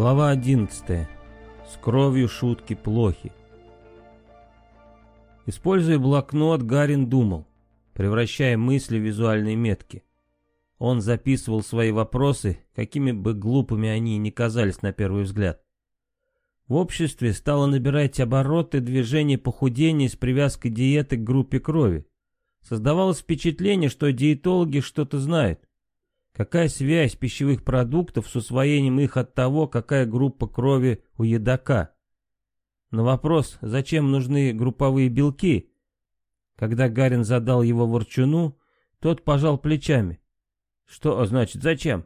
Глава 11. С кровью шутки плохи. Используя блокнот, Гарин думал, превращая мысли в визуальные метки. Он записывал свои вопросы, какими бы глупыми они ни казались на первый взгляд. В обществе стало набирать обороты движение похудения с привязкой диеты к группе крови. Создавалось впечатление, что диетологи что-то знают. Какая связь пищевых продуктов с усвоением их от того, какая группа крови у едока? На вопрос, зачем нужны групповые белки, когда Гарин задал его Ворчуну, тот пожал плечами. Что значит зачем?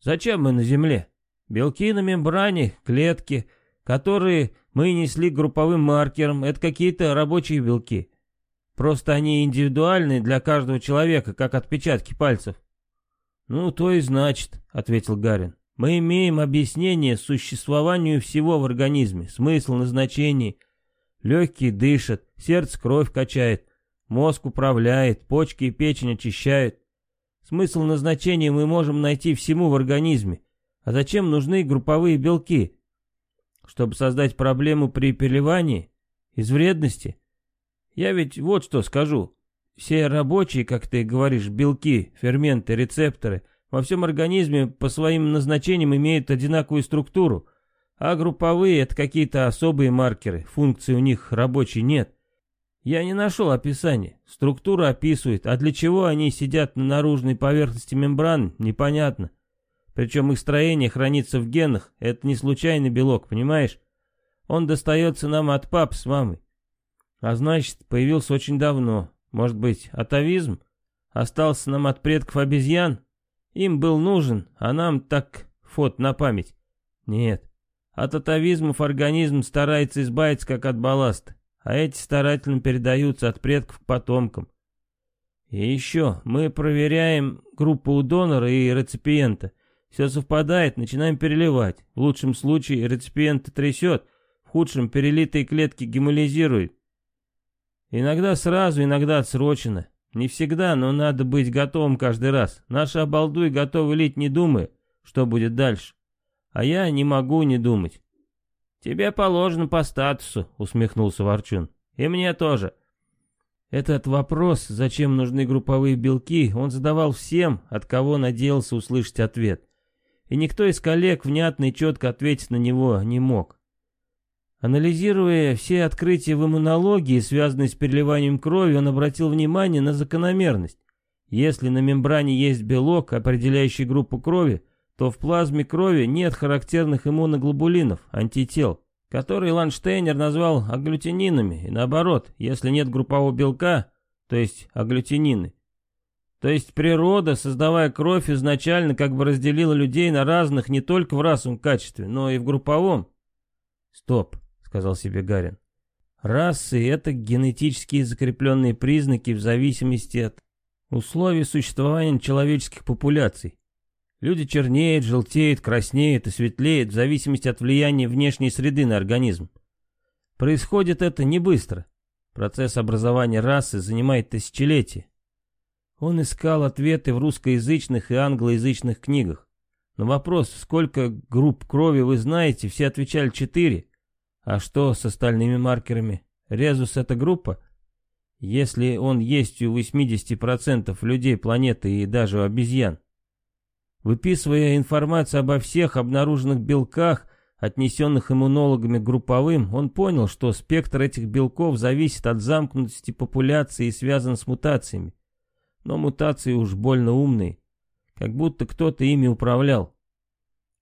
Зачем мы на Земле? Белки на мембране, клетки, которые мы несли групповым маркером, это какие-то рабочие белки. Просто они индивидуальны для каждого человека, как отпечатки пальцев. «Ну, то и значит», — ответил Гарин. «Мы имеем объяснение существованию всего в организме, смысл, назначение. Легкие дышат, сердце кровь качает, мозг управляет, почки и печень очищают. Смысл назначения мы можем найти всему в организме. А зачем нужны групповые белки? Чтобы создать проблему при переливании? Из вредности? Я ведь вот что скажу. Все рабочие, как ты говоришь, белки, ферменты, рецепторы во всем организме по своим назначениям имеют одинаковую структуру, а групповые — это какие-то особые маркеры, функции у них рабочей нет. Я не нашел описания, структура описывает, а для чего они сидят на наружной поверхности мембран, непонятно. Причем их строение хранится в генах, это не случайный белок, понимаешь? Он достается нам от пап с мамой. А значит, появился очень давно, может быть, атовизм? Остался нам от предков обезьян? Им был нужен, а нам так фот на память. Нет. От атовизмов организм старается избавиться как от балласта, а эти старательно передаются от предков к потомкам. И еще, мы проверяем группу у донора и реципиента. Все совпадает, начинаем переливать. В лучшем случае реципиента трясет, в худшем перелитые клетки гемолизируют. Иногда сразу, иногда отсрочено. Не всегда, но надо быть готовым каждый раз. Наши обалдуи готовы лить, не думая, что будет дальше. А я не могу не думать. «Тебе положено по статусу», — усмехнулся Ворчун. «И мне тоже». Этот вопрос, зачем нужны групповые белки, он задавал всем, от кого надеялся услышать ответ. И никто из коллег внятно и четко ответить на него не мог. Анализируя все открытия в иммунологии, связанные с переливанием крови, он обратил внимание на закономерность. Если на мембране есть белок, определяющий группу крови, то в плазме крови нет характерных иммуноглобулинов, антител, которые Ланштейнер назвал агглютининами, и наоборот, если нет группового белка, то есть агглютинины. То есть природа, создавая кровь, изначально как бы разделила людей на разных не только в расовом качестве, но и в групповом. Стоп сказал себе Гарин. Расы — это генетические закрепленные признаки в зависимости от условий существования человеческих популяций. Люди чернеют, желтеют, краснеют и светлеют в зависимости от влияния внешней среды на организм. Происходит это не быстро. Процесс образования расы занимает тысячелетия. Он искал ответы в русскоязычных и англоязычных книгах. На вопрос, сколько групп крови вы знаете, все отвечали четыре, а что с остальными маркерами? Резус это группа? Если он есть у 80% людей планеты и даже у обезьян. Выписывая информацию обо всех обнаруженных белках, отнесенных иммунологами групповым, он понял, что спектр этих белков зависит от замкнутости популяции и связан с мутациями. Но мутации уж больно умные, как будто кто-то ими управлял.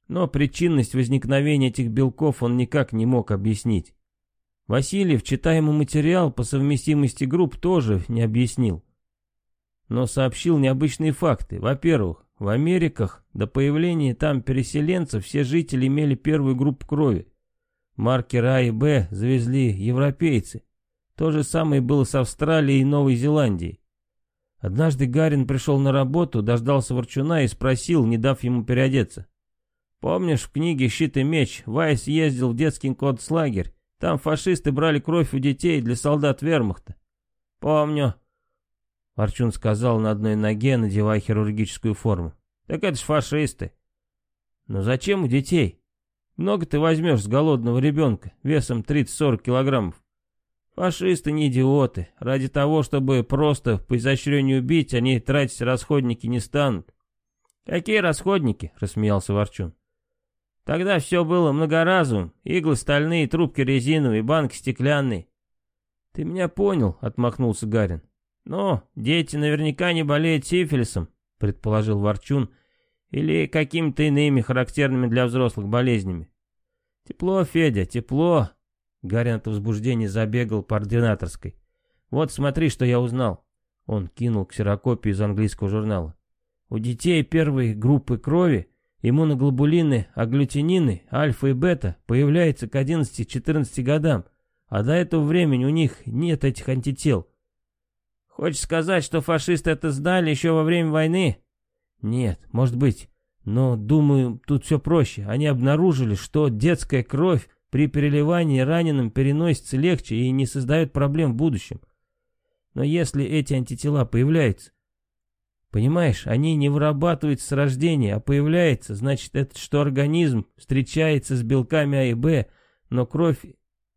Но причинность возникновения этих белков он никак не мог объяснить. Васильев читаемый материал по совместимости групп тоже не объяснил. Но сообщил необычные факты. Во-первых, в Америках до появления там переселенцев все жители имели первую группу крови. Маркер А и Б завезли европейцы. То же самое было с Австралией и Новой Зеландией. Однажды Гарин пришел на работу, дождался Ворчуна и спросил, не дав ему переодеться. Помнишь, в книге «Щит и меч» Вайс ездил в детский концлагерь? Там фашисты брали кровь у детей для солдат вермахта. Помню. Арчун сказал на одной ноге, надевая хирургическую форму. Так это ж фашисты. Но зачем у детей? Много ты возьмешь с голодного ребенка весом 30-40 килограммов? Фашисты не идиоты. Ради того, чтобы просто по изощрению убить, они тратить расходники не станут. Какие расходники? Рассмеялся Ворчун. Тогда все было многоразовым. Иглы стальные, трубки резиновые, банки стеклянные. Ты меня понял, отмахнулся Гарин. Но дети наверняка не болеют сифилисом, предположил Ворчун, или какими-то иными характерными для взрослых болезнями. Тепло, Федя, тепло, Гарин от возбуждения забегал по ординаторской. «Вот смотри, что я узнал». Он кинул ксерокопию из английского журнала. У детей первой группы крови иммуноглобулины, агглютинины, альфа и бета появляются к 11-14 годам, а до этого времени у них нет этих антител. Хочешь сказать, что фашисты это знали еще во время войны? Нет, может быть. Но, думаю, тут все проще. Они обнаружили, что детская кровь при переливании раненым переносится легче и не создает проблем в будущем. Но если эти антитела появляются, понимаешь, они не вырабатываются с рождения, а появляются, значит, это что организм встречается с белками А и Б, но кровь,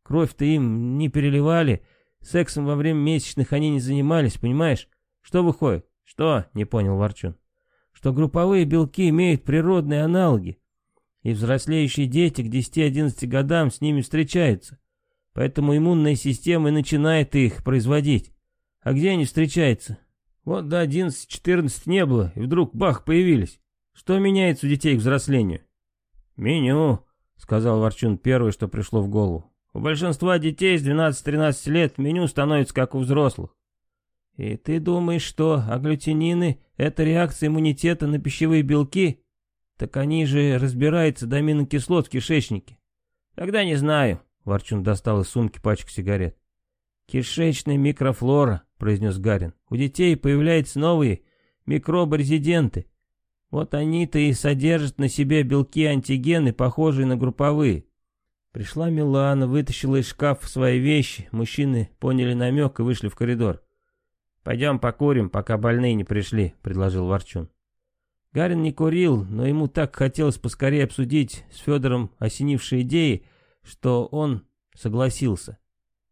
кровь-то им не переливали, сексом во время месячных они не занимались, понимаешь? Что выходит? Что? Не понял Ворчун. Что групповые белки имеют природные аналоги, и взрослеющие дети к 10-11 годам с ними встречаются. Поэтому иммунная система и начинает их производить. А где они встречаются? Вот до 11-14 не было, и вдруг бах, появились. Что меняется у детей к взрослению? Меню, сказал Ворчун первое, что пришло в голову. У большинства детей с 12-13 лет меню становится как у взрослых. И ты думаешь, что агглютинины — это реакция иммунитета на пищевые белки? Так они же разбираются до аминокислот в кишечнике. Тогда не знаю. Ворчун достал из сумки пачку сигарет. Кишечная микрофлора, произнес Гарин. У детей появляются новые микробы-резиденты. Вот они-то и содержат на себе белки-антигены, похожие на групповые. Пришла Милана, вытащила из шкафа свои вещи. Мужчины поняли намек и вышли в коридор. «Пойдем покурим, пока больные не пришли», — предложил Ворчун. Гарин не курил, но ему так хотелось поскорее обсудить с Федором осенившие идеи, что он согласился.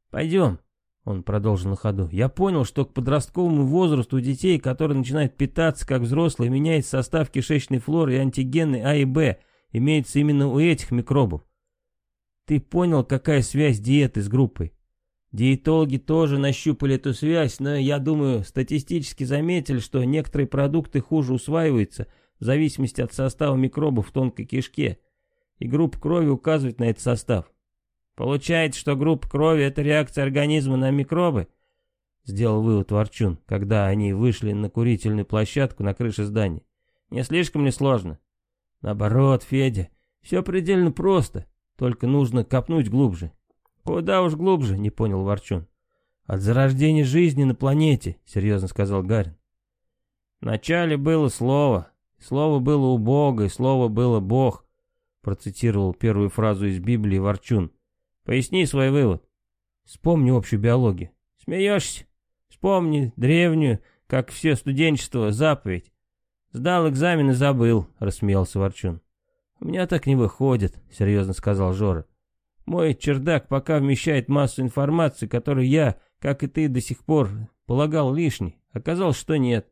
«Пойдем», — он продолжил на ходу. «Я понял, что к подростковому возрасту у детей, которые начинают питаться как взрослые, меняется состав кишечной флоры и антигены А и Б, имеется именно у этих микробов. Ты понял, какая связь диеты с группой? Диетологи тоже нащупали эту связь, но, я думаю, статистически заметили, что некоторые продукты хуже усваиваются в зависимости от состава микробов в тонкой кишке, и группа крови указывает на этот состав. Получается, что группа крови — это реакция организма на микробы? Сделал вывод Ворчун, когда они вышли на курительную площадку на крыше здания. Не слишком ли сложно? Наоборот, Федя, все предельно просто, только нужно копнуть глубже. «Куда уж глубже», — не понял Ворчун. «От зарождения жизни на планете», — серьезно сказал Гарин. «Вначале было слово, слово было у Бога, и слово было Бог», — процитировал первую фразу из Библии Ворчун. «Поясни свой вывод». «Вспомни общую биологию». «Смеешься? Вспомни древнюю, как все студенчество, заповедь». «Сдал экзамен и забыл», — рассмеялся Ворчун. «У меня так не выходит», — серьезно сказал Жора. Мой чердак пока вмещает массу информации, которую я, как и ты, до сих пор полагал лишней. Оказалось, что нет.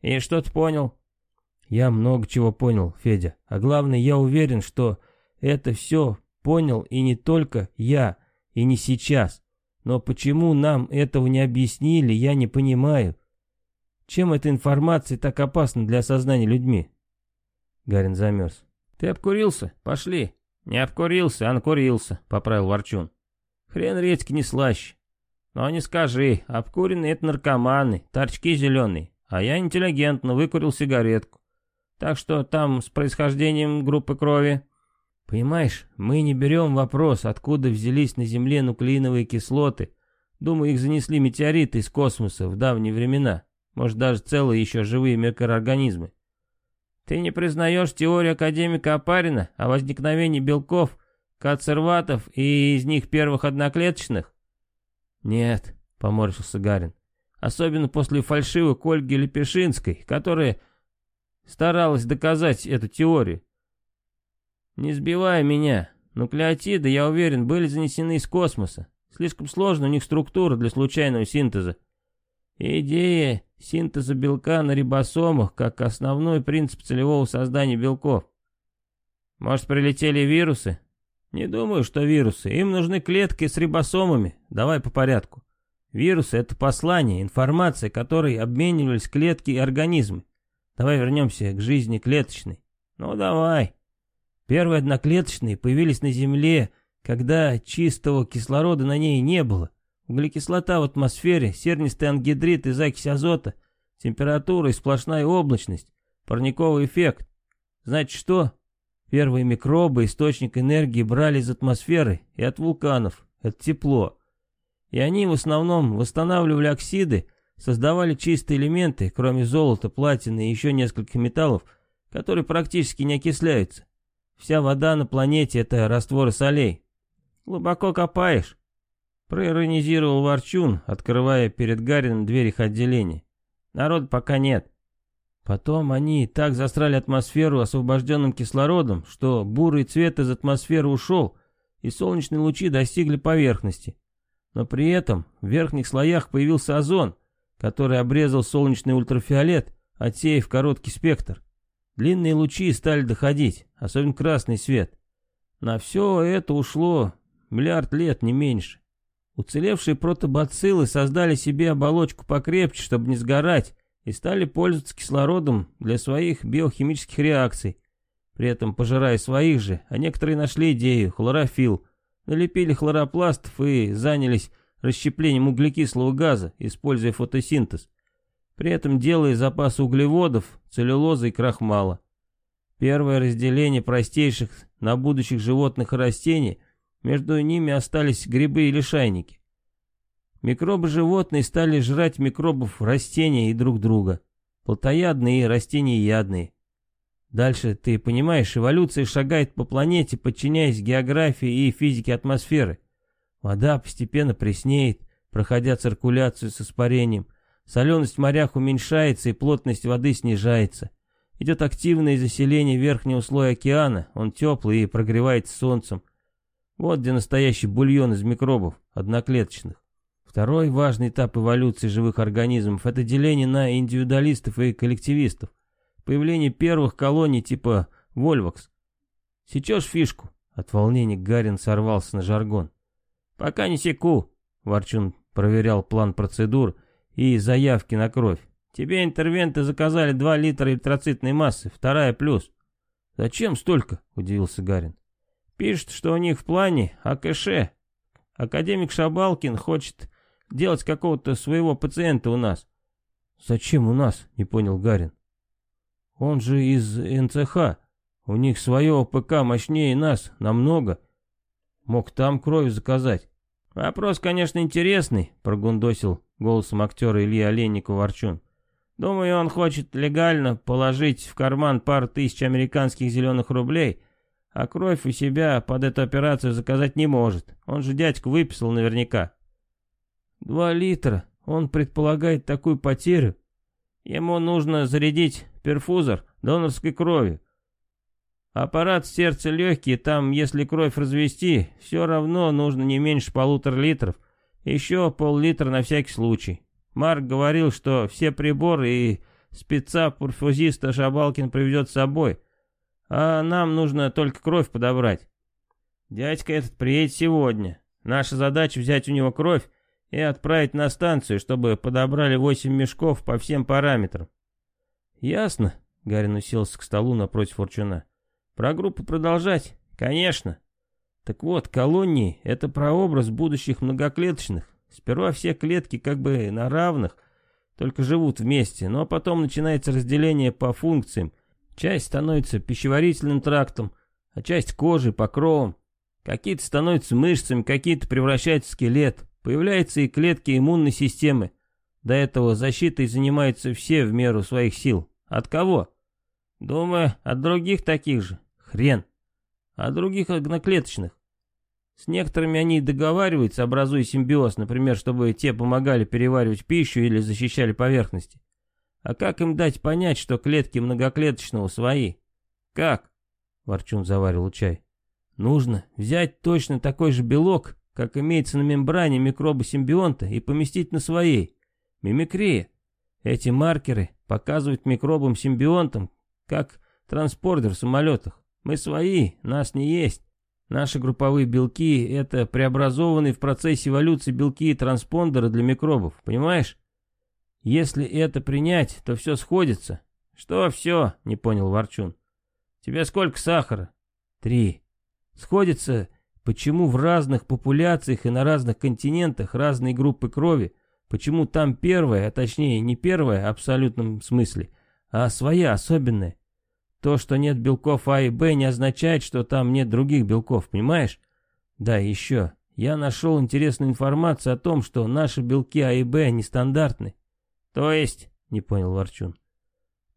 И что ты понял? Я много чего понял, Федя. А главное, я уверен, что это все понял и не только я, и не сейчас. Но почему нам этого не объяснили, я не понимаю. Чем эта информация так опасна для сознания людьми? Гарин замерз. Ты обкурился? Пошли. «Не обкурился, а накурился», — поправил Ворчун. «Хрен редьки не слаще. Но не скажи, обкуренные — это наркоманы, торчки зеленые, а я интеллигентно выкурил сигаретку. Так что там с происхождением группы крови...» «Понимаешь, мы не берем вопрос, откуда взялись на Земле нуклеиновые кислоты. Думаю, их занесли метеориты из космоса в давние времена. Может, даже целые еще живые микроорганизмы. Ты не признаешь теорию академика Апарина о возникновении белков, консерватов и из них первых одноклеточных? Нет, поморщился Гарин. Особенно после фальшивой Ольги Лепешинской, которая старалась доказать эту теорию. Не сбивай меня. Нуклеотиды, я уверен, были занесены из космоса. Слишком сложна у них структура для случайного синтеза. Идея синтеза белка на рибосомах как основной принцип целевого создания белков. Может, прилетели вирусы? Не думаю, что вирусы. Им нужны клетки с рибосомами. Давай по порядку. Вирусы — это послание, информация, которой обменивались клетки и организмы. Давай вернемся к жизни клеточной. Ну, давай. Первые одноклеточные появились на Земле, когда чистого кислорода на ней не было. Углекислота в атмосфере, сернистый ангидрид и закись азота, температура и сплошная облачность, парниковый эффект. Значит что? Первые микробы, источник энергии брали из атмосферы и от вулканов. Это тепло. И они в основном восстанавливали оксиды, создавали чистые элементы, кроме золота, платины и еще нескольких металлов, которые практически не окисляются. Вся вода на планете — это растворы солей. Глубоко копаешь. Проиронизировал Ворчун, открывая перед Гарином дверь их отделения. Народ пока нет. Потом они так застрали атмосферу освобожденным кислородом, что бурый цвет из атмосферы ушел, и солнечные лучи достигли поверхности. Но при этом в верхних слоях появился озон, который обрезал солнечный ультрафиолет, отсеяв короткий спектр. Длинные лучи стали доходить, особенно красный свет. На все это ушло миллиард лет, не меньше. Уцелевшие протобациллы создали себе оболочку покрепче, чтобы не сгорать, и стали пользоваться кислородом для своих биохимических реакций, при этом пожирая своих же, а некоторые нашли идею, хлорофилл, налепили хлоропластов и занялись расщеплением углекислого газа, используя фотосинтез, при этом делая запасы углеводов, целлюлозы и крахмала. Первое разделение простейших на будущих животных и растений, между ними остались грибы и лишайники. Микробы животные стали жрать микробов растения и друг друга, плотоядные и растениеядные. Дальше, ты понимаешь, эволюция шагает по планете, подчиняясь географии и физике атмосферы. Вода постепенно преснеет, проходя циркуляцию с испарением. Соленость в морях уменьшается и плотность воды снижается. Идет активное заселение верхнего слоя океана, он теплый и прогревается солнцем. Вот где настоящий бульон из микробов, одноклеточных. Второй важный этап эволюции живых организмов – это деление на индивидуалистов и коллективистов появление первых колоний типа Вольвакс. Сечешь фишку? От волнения Гарин сорвался на жаргон. Пока не секу, Ворчун проверял план процедур и заявки на кровь. Тебе интервенты заказали 2 литра эритроцитной массы, вторая плюс. Зачем столько? Удивился Гарин. Пишет, что у них в плане АКШ. Академик Шабалкин хочет делать какого-то своего пациента у нас. Зачем у нас? Не понял Гарин. Он же из НЦХ. У них свое ОПК мощнее нас, намного. Мог там кровь заказать. Вопрос, конечно, интересный, прогундосил голосом актера Ильи Олейникова Ворчун. Думаю, он хочет легально положить в карман пару тысяч американских зеленых рублей, а кровь у себя под эту операцию заказать не может. Он же дядьку выписал наверняка. Два литра. Он предполагает такую потерю. Ему нужно зарядить перфузор донорской крови. Аппарат сердца легкий, там, если кровь развести, все равно нужно не меньше полутора литров. Еще пол-литра на всякий случай. Марк говорил, что все приборы и спеца перфузиста Шабалкин приведет с собой, а нам нужно только кровь подобрать. Дядька этот приедет сегодня. Наша задача взять у него кровь и отправить на станцию, чтобы подобрали восемь мешков по всем параметрам. «Ясно», — Гарин уселся к столу напротив Форчуна. «Про группу продолжать?» «Конечно». «Так вот, колонии — это прообраз будущих многоклеточных. Сперва все клетки как бы на равных, только живут вместе, но потом начинается разделение по функциям. Часть становится пищеварительным трактом, а часть кожей, покровом. Какие-то становятся мышцами, какие-то превращаются в скелет. Появляются и клетки иммунной системы. До этого защитой занимаются все в меру своих сил. От кого? Думаю, от других таких же. Хрен. От других одноклеточных. С некоторыми они договариваются, образуя симбиоз, например, чтобы те помогали переваривать пищу или защищали поверхности. А как им дать понять, что клетки многоклеточного свои? Как? Ворчун заваривал чай. Нужно взять точно такой же белок, как имеется на мембране микроба симбионта, и поместить на своей. Мимикрия. Эти маркеры показывают микробам-симбионтам, как транспордер в самолетах. Мы свои, нас не есть. Наши групповые белки — это преобразованные в процессе эволюции белки и транспондеры для микробов, понимаешь? Если это принять, то все сходится. Что все? — не понял Ворчун. Тебе сколько сахара? Три. Сходится, почему в разных популяциях и на разных континентах разные группы крови, почему там первая, а точнее не первая в абсолютном смысле, а своя, особенная. То, что нет белков А и Б, не означает, что там нет других белков, понимаешь? Да, еще. Я нашел интересную информацию о том, что наши белки А и Б нестандартны. То есть, не понял Ворчун.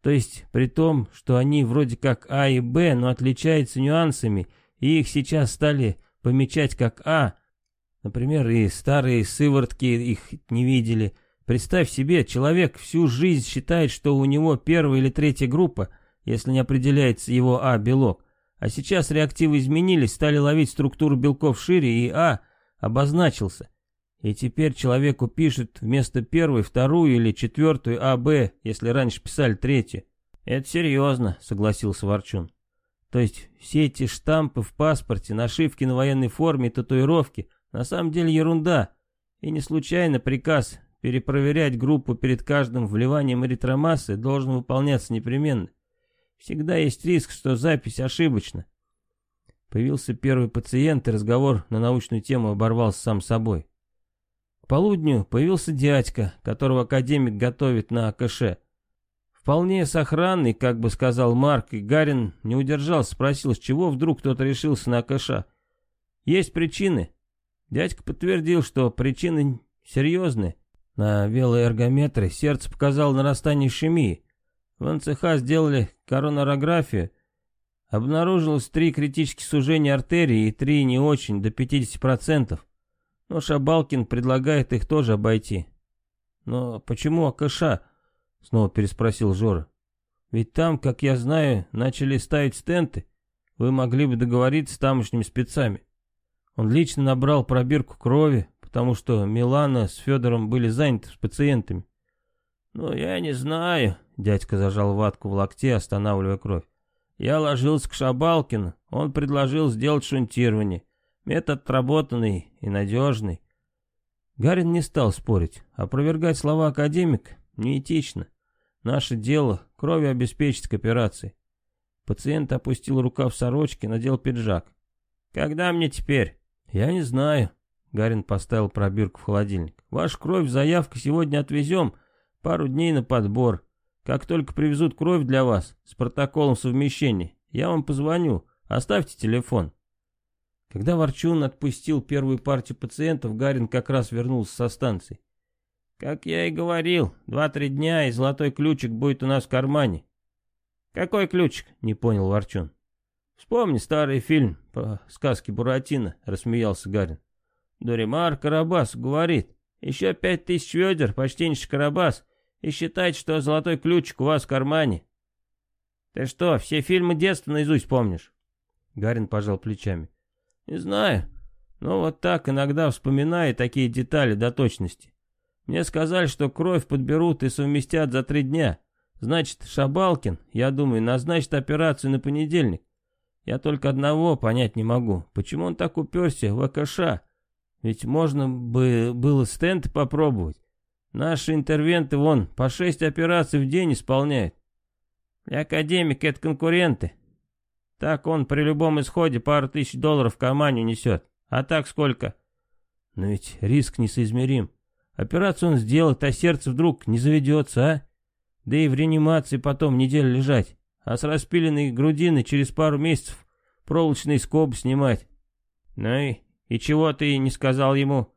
То есть, при том, что они вроде как А и Б, но отличаются нюансами, и их сейчас стали помечать как А. Например, и старые сыворотки их не видели. Представь себе, человек всю жизнь считает, что у него первая или третья группа – если не определяется его А-белок. А сейчас реактивы изменились, стали ловить структуру белков шире, и А обозначился. И теперь человеку пишет вместо первой вторую или четвертую АБ, если раньше писали третью. Это серьезно, согласился Ворчун. То есть все эти штампы в паспорте, нашивки на военной форме и татуировки на самом деле ерунда. И не случайно приказ перепроверять группу перед каждым вливанием эритромассы должен выполняться непременно. Всегда есть риск, что запись ошибочна. Появился первый пациент, и разговор на научную тему оборвался сам собой. К полудню появился дядька, которого академик готовит на АКШ. Вполне сохранный, как бы сказал Марк, и Гарин не удержался, спросил, с чего вдруг кто-то решился на АКШ. Есть причины. Дядька подтвердил, что причины серьезные. На велоэргометре сердце показало нарастание ишемии. В НЦХ сделали коронарографию. Обнаружилось три критических сужения артерии и три не очень, до 50%. Но Шабалкин предлагает их тоже обойти. «Но почему АКШ?» — снова переспросил Жора. «Ведь там, как я знаю, начали ставить стенты. Вы могли бы договориться с тамошними спецами». Он лично набрал пробирку крови, потому что Милана с Федором были заняты с пациентами. «Ну, я не знаю», Дядька зажал ватку в локте, останавливая кровь. Я ложился к Шабалкину, он предложил сделать шунтирование. Метод отработанный и надежный. Гарин не стал спорить. Опровергать слова академика неэтично. Наше дело кровью обеспечить к операции. Пациент опустил рукав сорочки, надел пиджак. «Когда мне теперь?» «Я не знаю». Гарин поставил пробирку в холодильник. «Вашу кровь заявка сегодня отвезем. Пару дней на подбор. Как только привезут кровь для вас с протоколом совмещения, я вам позвоню. Оставьте телефон. Когда Ворчун отпустил первую партию пациентов, Гарин как раз вернулся со станции. Как я и говорил, два-три дня и золотой ключик будет у нас в кармане. Какой ключик? Не понял Ворчун. Вспомни старый фильм по сказке Буратино, рассмеялся Гарин. Дуримар Карабас говорит, еще пять тысяч ведер, почтеннейший Карабас, и считать, что золотой ключик у вас в кармане. Ты что, все фильмы детства наизусть помнишь? Гарин пожал плечами. Не знаю, но вот так иногда вспоминаю такие детали до точности. Мне сказали, что кровь подберут и совместят за три дня. Значит, Шабалкин, я думаю, назначит операцию на понедельник. Я только одного понять не могу. Почему он так уперся в АКШ? Ведь можно бы было стенд попробовать. Наши интервенты вон по шесть операций в день исполняют. Для академика это конкуренты. Так он при любом исходе пару тысяч долларов в кармане несет. А так сколько? Но ведь риск несоизмерим. Операцию он сделает, а сердце вдруг не заведется, а? Да и в реанимации потом неделю лежать. А с распиленной грудины через пару месяцев проволочный скоб снимать. Ну и, и чего ты не сказал ему?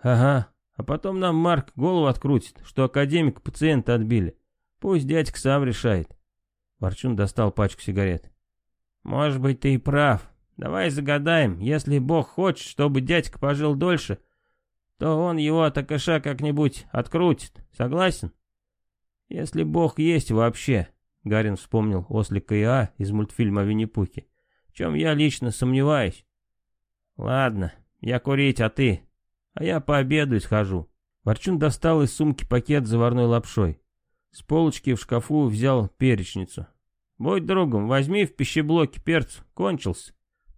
Ага, а потом нам Марк голову открутит, что академик пациента отбили. Пусть дядька сам решает. Ворчун достал пачку сигарет. Может быть, ты и прав. Давай загадаем, если Бог хочет, чтобы дядька пожил дольше, то он его от АКШ как-нибудь открутит. Согласен? Если Бог есть вообще. Гарин вспомнил ослика Иа из мультфильма «Винни-Пухи», в чем я лично сомневаюсь. Ладно, я курить, а ты? А я пообедаю схожу. Ворчун достал из сумки пакет с заварной лапшой. С полочки в шкафу взял перечницу. «Будь другом, возьми в пищеблоке перцу, кончился».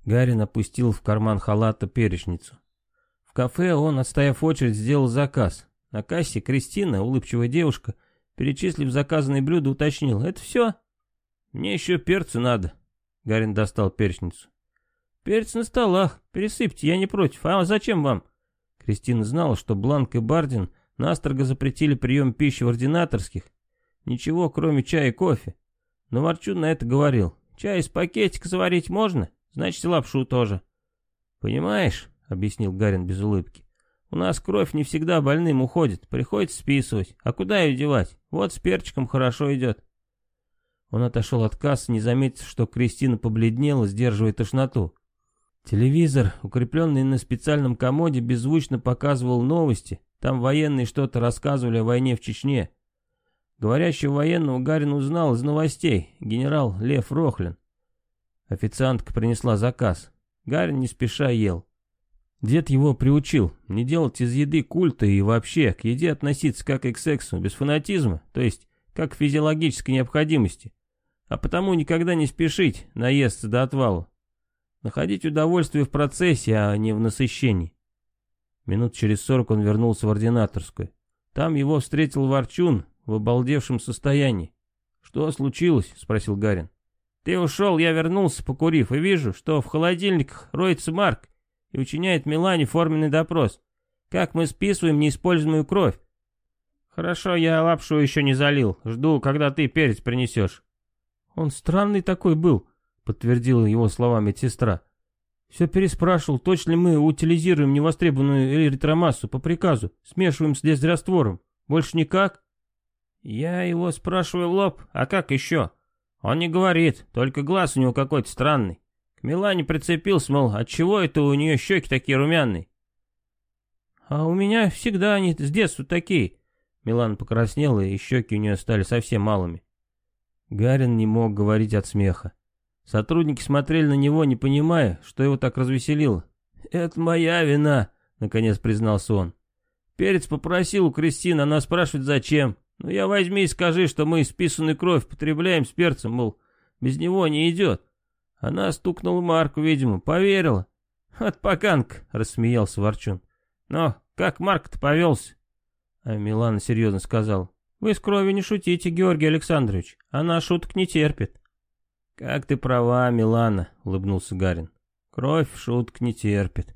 Гарин опустил в карман халата перечницу. В кафе он, отстояв очередь, сделал заказ. На кассе Кристина, улыбчивая девушка, перечислив заказанные блюда, уточнил. «Это все?» «Мне еще перцу надо». Гарин достал перечницу. «Перец на столах, пересыпьте, я не против. А зачем вам?» Кристина знала, что Бланк и Бардин настрого запретили прием пищи в ординаторских. Ничего, кроме чая и кофе. Но Ворчун на это говорил. Чай из пакетика заварить можно, значит и лапшу тоже. Понимаешь, объяснил Гарин без улыбки. У нас кровь не всегда больным уходит, приходится списывать. А куда ее девать? Вот с перчиком хорошо идет. Он отошел от кассы, не заметив, что Кристина побледнела, сдерживая тошноту. Телевизор, укрепленный на специальном комоде, беззвучно показывал новости. Там военные что-то рассказывали о войне в Чечне. Говорящего военного Гарин узнал из новостей. Генерал Лев Рохлин. Официантка принесла заказ. Гарин не спеша ел. Дед его приучил не делать из еды культа и вообще к еде относиться как и к сексу, без фанатизма, то есть как к физиологической необходимости. А потому никогда не спешить наесться до отвала. Находить удовольствие в процессе, а не в насыщении. Минут через сорок он вернулся в ординаторскую. Там его встретил Ворчун в обалдевшем состоянии. «Что случилось?» — спросил Гарин. «Ты ушел, я вернулся, покурив, и вижу, что в холодильниках роется Марк и учиняет Милане форменный допрос. Как мы списываем неиспользуемую кровь?» «Хорошо, я лапшу еще не залил. Жду, когда ты перец принесешь». «Он странный такой был», подтвердила его слова медсестра. Все переспрашивал, точно ли мы утилизируем невостребованную эритромассу по приказу, смешиваем с лезвраствором. Больше никак? Я его спрашиваю в лоб, а как еще? Он не говорит, только глаз у него какой-то странный. К Милане прицепился, мол, отчего это у нее щеки такие румяные? А у меня всегда они с детства такие. Милан покраснела, и щеки у нее стали совсем малыми. Гарин не мог говорить от смеха. Сотрудники смотрели на него, не понимая, что его так развеселило. «Это моя вина», — наконец признался он. «Перец попросил у Кристины, она спрашивает, зачем. Ну я возьми и скажи, что мы списанную кровь потребляем с перцем, мол, без него не идет». Она стукнула Марку, видимо, поверила. «От поканка», — рассмеялся Ворчун. «Но как Марк-то повелся?» А Милана серьезно сказал. «Вы с кровью не шутите, Георгий Александрович. Она шуток не терпит». «Как ты права, Милана», — улыбнулся Гарин. «Кровь шуток не терпит».